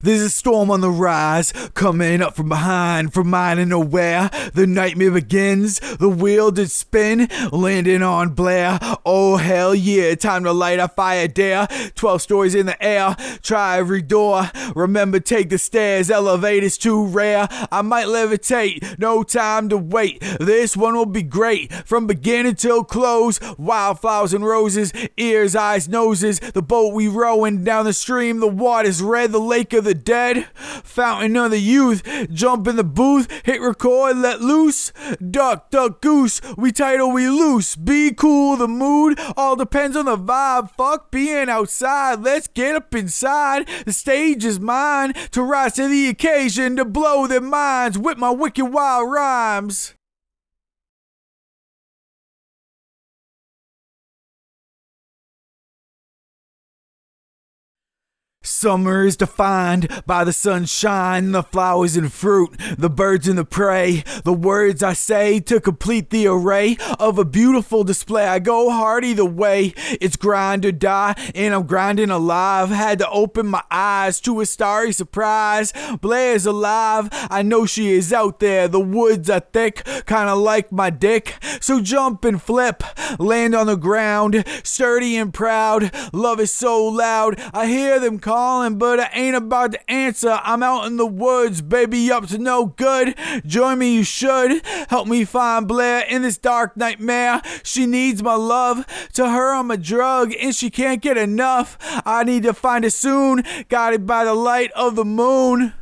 There's a storm on the rise, coming up from behind, from mine and nowhere. The nightmare begins, the wheel did spin, landing on Blair. Oh hell yeah, time to light a fire dare. Twelve stories in the air, try every door. Remember, take the stairs, elevators too rare. I might levitate, no time to wait. This one will be great, from beginning till close. Wildflowers and roses, ears, eyes, noses. The boat we rowing down the stream, the water's red, the lake of the dead, fountain of the youth. Jump in the booth, hit record, let loose. Duck, duck, goose. We title, we loose. Be cool, the mood all depends on the vibe. Fuck being outside. Let's get up inside. The stage is mine to rise to the occasion to blow their minds with my wicked wild rhymes. Summer is defined by the sunshine, the flowers and fruit, the birds and the prey. The words I say to complete the array of a beautiful display. I go hard either way. It's grind or die, and I'm grinding alive. Had to open my eyes to a starry surprise. Blair's alive. I know she is out there. The woods are thick, kinda like my dick. So jump and flip, land on the ground, sturdy and proud. Love is so loud. I hear them call calling, but I ain't about to answer. I'm out in the woods, baby, up to no good. Join me, you should. Help me find Blair in this dark nightmare. She needs my love. To her, I'm a drug, and she can't get enough. I need to find it soon, guided by the light of the moon.